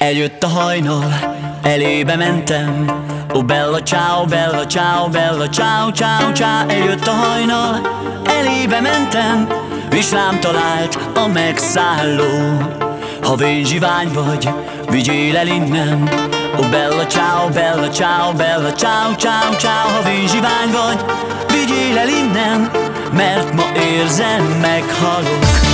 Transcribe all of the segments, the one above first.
Eljött a hajnal, elébe mentem. Ó, bella ciao, bella ciao, bella ciao, ciao, ciao. Eljött a hajnal, elébe mentem. És rám talált a megszálló. Ha vénzsivány vagy, vigyél el innen. Ó, bella ciao, bella ciao, bella ciao, ciao, ciao. Ha vénzsivány vagy, vigyél el innen Mert ma érzem, meghalok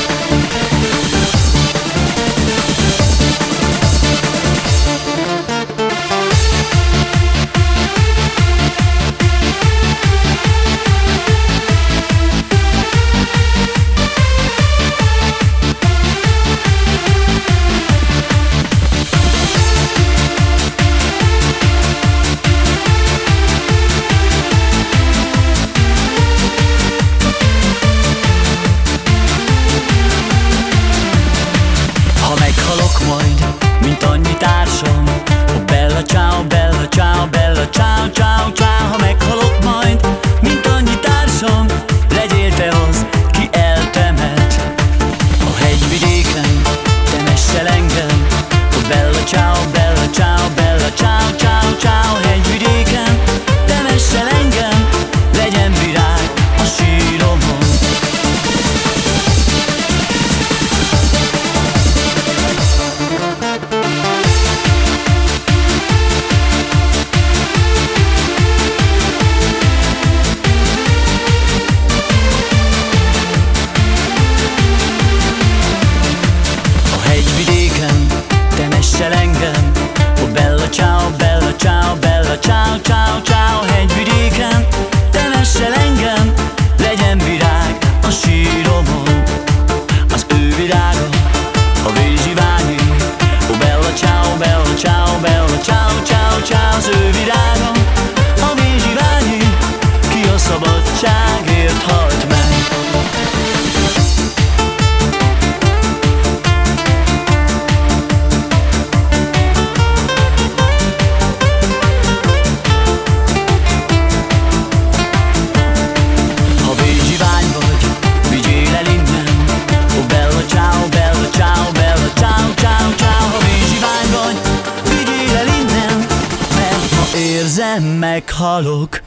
érzem, meghalok